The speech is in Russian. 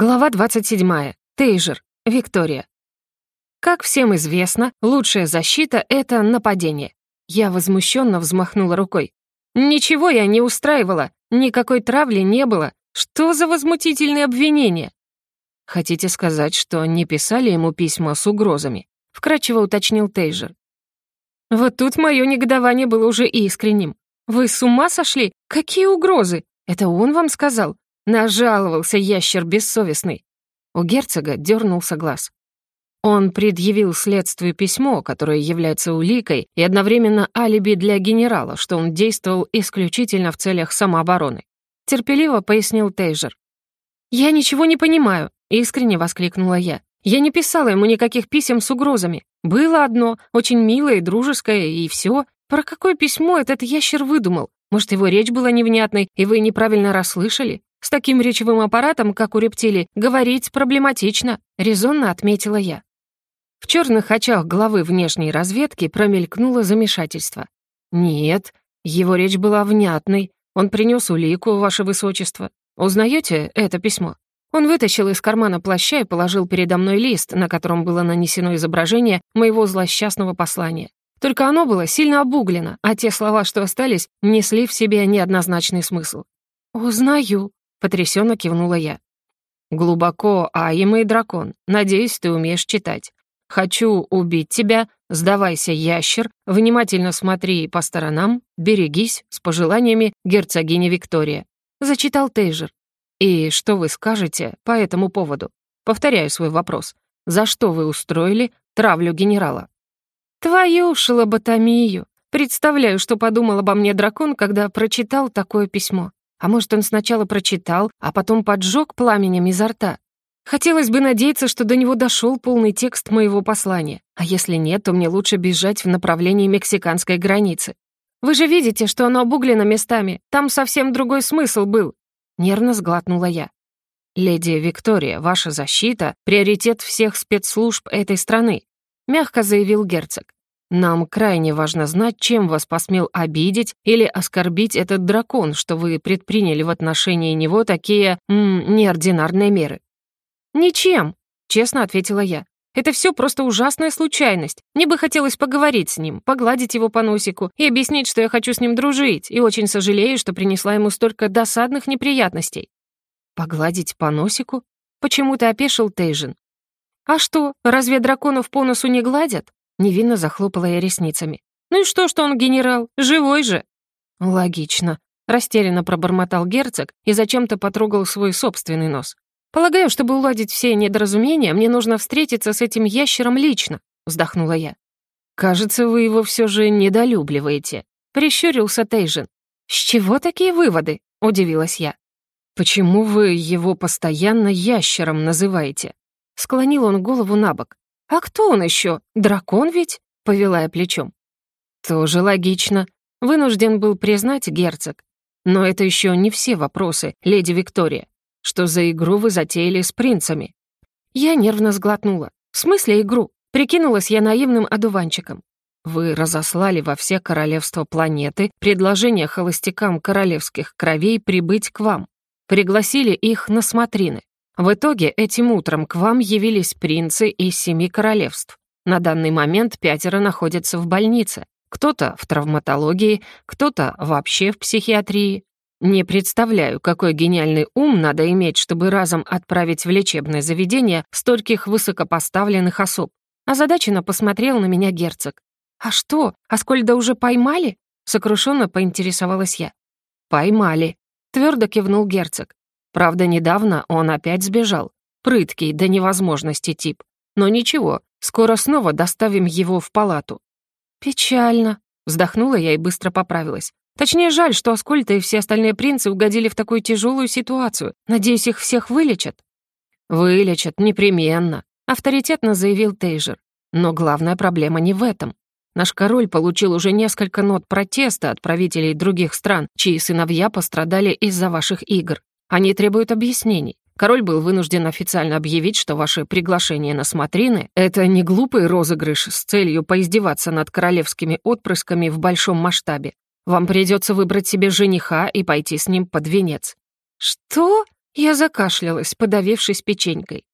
Глава 27. Тейжер. Виктория. Как всем известно, лучшая защита — это нападение. Я возмущенно взмахнула рукой. Ничего я не устраивала, никакой травли не было. Что за возмутительные обвинения? Хотите сказать, что не писали ему письма с угрозами? Вкратчиво уточнил Тейжер. Вот тут мое негодование было уже искренним. Вы с ума сошли? Какие угрозы? Это он вам сказал? Нажаловался ящер бессовестный. У герцога дернулся глаз. Он предъявил следствию письмо, которое является уликой и одновременно алиби для генерала, что он действовал исключительно в целях самообороны. Терпеливо пояснил Тейжер. «Я ничего не понимаю», — искренне воскликнула я. «Я не писала ему никаких писем с угрозами. Было одно, очень милое и дружеское, и все. Про какое письмо этот ящер выдумал? Может, его речь была невнятной, и вы неправильно расслышали? С таким речевым аппаратом, как у рептилий, говорить проблематично», — резонно отметила я. В черных очах главы внешней разведки промелькнуло замешательство. «Нет, его речь была внятной. Он принес улику, ваше высочество. Узнаете это письмо?» Он вытащил из кармана плаща и положил передо мной лист, на котором было нанесено изображение моего злосчастного послания. Только оно было сильно обуглено, а те слова, что остались, несли в себе неоднозначный смысл. «Узнаю», Потрясенно кивнула я. «Глубоко, Аима и дракон. Надеюсь, ты умеешь читать. Хочу убить тебя, сдавайся, ящер, внимательно смотри по сторонам, берегись, с пожеланиями герцогини Виктория». Зачитал Тейжер. «И что вы скажете по этому поводу? Повторяю свой вопрос. За что вы устроили травлю генерала?» «Твою шелоботомию! Представляю, что подумал обо мне дракон, когда прочитал такое письмо. А может, он сначала прочитал, а потом поджег пламенем изо рта? Хотелось бы надеяться, что до него дошел полный текст моего послания. А если нет, то мне лучше бежать в направлении мексиканской границы. Вы же видите, что оно обуглено местами. Там совсем другой смысл был. Нервно сглотнула я. «Леди Виктория, ваша защита — приоритет всех спецслужб этой страны», — мягко заявил герцог. Нам крайне важно знать, чем вас посмел обидеть или оскорбить этот дракон, что вы предприняли в отношении него такие, м, неординарные меры». «Ничем», — честно ответила я. «Это все просто ужасная случайность. Мне бы хотелось поговорить с ним, погладить его по носику и объяснить, что я хочу с ним дружить, и очень сожалею, что принесла ему столько досадных неприятностей». «Погладить по носику?» Почему-то опешил Тейжин. «А что, разве драконов по носу не гладят?» Невинно захлопала я ресницами. «Ну и что, что он генерал? Живой же!» «Логично», — растерянно пробормотал герцог и зачем-то потрогал свой собственный нос. «Полагаю, чтобы уладить все недоразумения, мне нужно встретиться с этим ящером лично», — вздохнула я. «Кажется, вы его все же недолюбливаете», — прищурился Тейжин. «С чего такие выводы?» — удивилась я. «Почему вы его постоянно ящером называете?» Склонил он голову на бок. «А кто он еще? Дракон ведь?» — повела я плечом. «Тоже логично. Вынужден был признать герцог. Но это еще не все вопросы, леди Виктория. Что за игру вы затеяли с принцами?» Я нервно сглотнула. «В смысле игру?» Прикинулась я наивным одуванчиком. Вы разослали во все королевства планеты предложение холостякам королевских кровей прибыть к вам. Пригласили их на смотрины. В итоге этим утром к вам явились принцы из семи королевств. На данный момент пятеро находятся в больнице. Кто-то в травматологии, кто-то вообще в психиатрии. Не представляю, какой гениальный ум надо иметь, чтобы разом отправить в лечебное заведение стольких высокопоставленных особ. Озадаченно посмотрел на меня герцог. «А что, Аскольда уже поймали?» Сокрушенно поинтересовалась я. «Поймали», — твердо кивнул герцог. Правда, недавно он опять сбежал. Прыткий до невозможности тип. Но ничего, скоро снова доставим его в палату». «Печально», — вздохнула я и быстро поправилась. «Точнее, жаль, что Аскольд и все остальные принцы угодили в такую тяжелую ситуацию. Надеюсь, их всех вылечат?» «Вылечат, непременно», — авторитетно заявил Тейжер. «Но главная проблема не в этом. Наш король получил уже несколько нот протеста от правителей других стран, чьи сыновья пострадали из-за ваших игр. Они требуют объяснений. Король был вынужден официально объявить, что ваше приглашение на смотрины — это не глупый розыгрыш с целью поиздеваться над королевскими отпрысками в большом масштабе. Вам придется выбрать себе жениха и пойти с ним под венец». «Что?» Я закашлялась, подавившись печенькой.